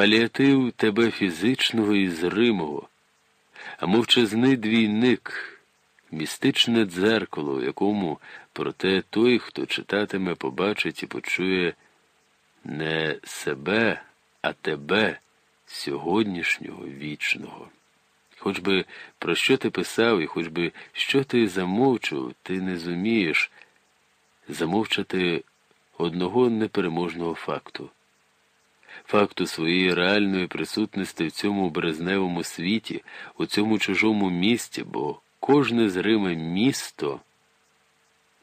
паліатив тебе фізичного і зримого, а мовчазний двійник, містичне дзеркало, в якому проте той, хто читатиме, побачить і почує не себе, а тебе, сьогоднішнього вічного. Хоч би про що ти писав і хоч би що ти замовчував, ти не зумієш замовчати одного непереможного факту факту своєї реальної присутності в цьому березневому світі, у цьому чужому місті, бо кожне зриме місто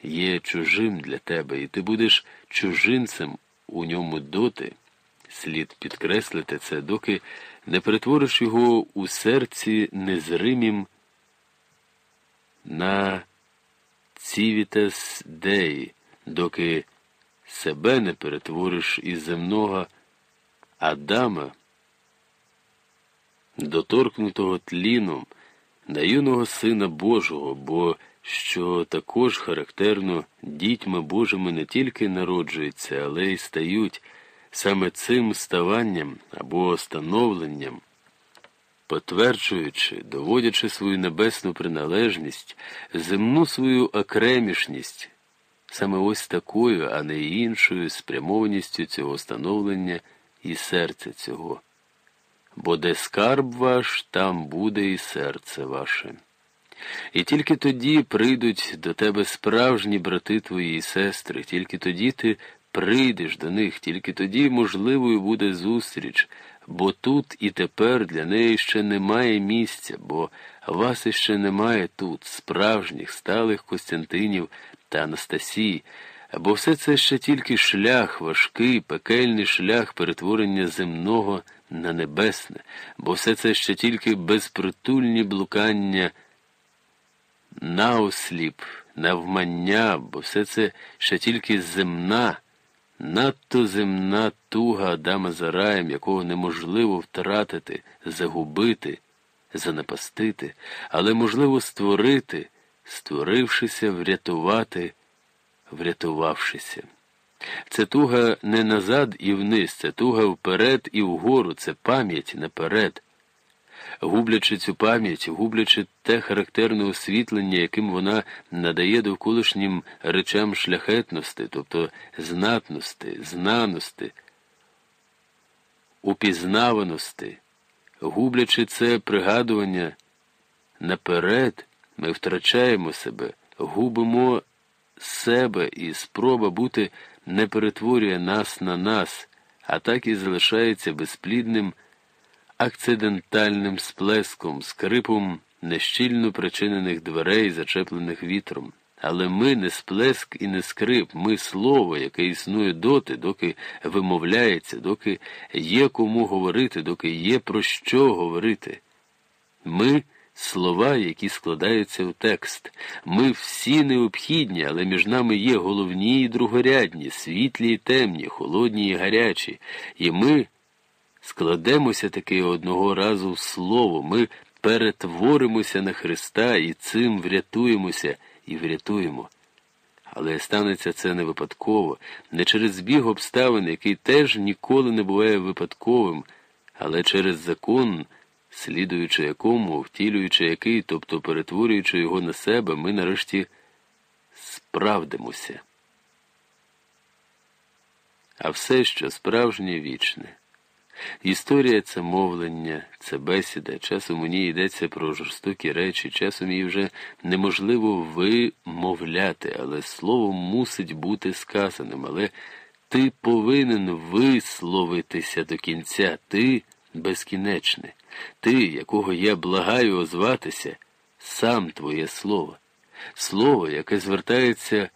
є чужим для тебе, і ти будеш чужинцем у ньому доти. Слід підкреслити це, доки не перетвориш його у серці незримім на цівітас деї, доки себе не перетвориш із земного Адама, доторкнутого тліном на юного Сина Божого, бо що також характерно дітьми Божими не тільки народжуються, але й стають саме цим ставанням або становленням, потверджуючи, доводячи свою небесну приналежність, земну свою окремішність, саме ось такою, а не іншою спрямованістю цього становлення і серце цього, бо де скарб ваш, там буде і серце ваше. І тільки тоді прийдуть до тебе справжні брати твої і сестри, тільки тоді ти прийдеш до них, тільки тоді можливою буде зустріч, бо тут і тепер для неї ще немає місця, бо вас іще немає тут, справжніх, сталих Костянтинів та Анастасії бо все це ще тільки шлях, важкий, пекельний шлях перетворення земного на небесне, бо все це ще тільки безпритульні блукання наосліп, навмання, бо все це ще тільки земна, надто земна туга Адама за раєм, якого неможливо втратити, загубити, занапастити, але можливо створити, створившися, врятувати врятувавшися. Це туга не назад і вниз, це туга вперед і вгору, це пам'ять наперед. Гублячи цю пам'ять, гублячи те характерне освітлення, яким вона надає довколишнім речам шляхетності, тобто знатності, знаності, упізнаваності, гублячи це пригадування наперед, ми втрачаємо себе, губимо себе і спроба бути не перетворює нас на нас, а так і залишається безплідним акцидентальним сплеском, скрипом нещільно причинених дверей, зачеплених вітром. Але ми не сплеск і не скрип, ми слово, яке існує доти, доки вимовляється, доки є кому говорити, доки є про що говорити. Ми – слова, які складаються в текст. Ми всі необхідні, але між нами є головні і другорядні, світлі і темні, холодні і гарячі, і ми складемося таки одного разу в слово, ми перетворимося на Христа і цим врятуємося і врятуємо. Але станеться це не випадково, не через збіг обставин, який теж ніколи не буває випадковим, але через закон слідуючи якому, втілюючи який, тобто перетворюючи його на себе, ми нарешті справдимося. А все, що справжнє вічне. Історія це мовлення, це бесіда, часом ній йдеться про жорстокі речі, часом її вже неможливо вимовляти, але слово мусить бути сказаним, але ти повинен висловитися до кінця, ти безкінечне. Ти, якого я благаю озватися, сам твоє слово, слово, яке звертається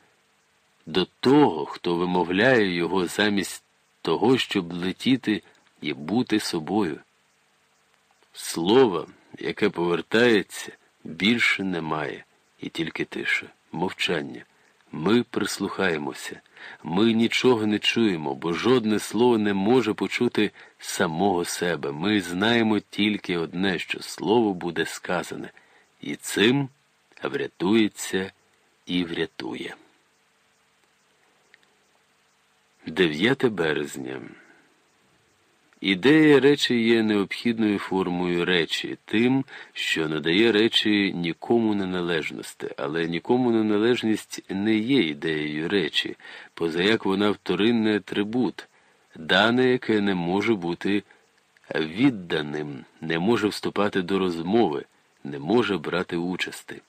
до того, хто вимовляє його замість того, щоб летіти і бути собою. Слово, яке повертається, більше немає, і тільки тиша, мовчання. Ми прислухаємося, ми нічого не чуємо, бо жодне слово не може почути самого себе. Ми знаємо тільки одне, що слово буде сказане, і цим врятується і врятує. 9 березня. Ідея речі є необхідною формою речі, тим, що надає речі нікому неналежності, але нікому неналежність не є ідеєю речі, позаяк вона вторинний атрибут, дане, яке не може бути відданим, не може вступати до розмови, не може брати участи.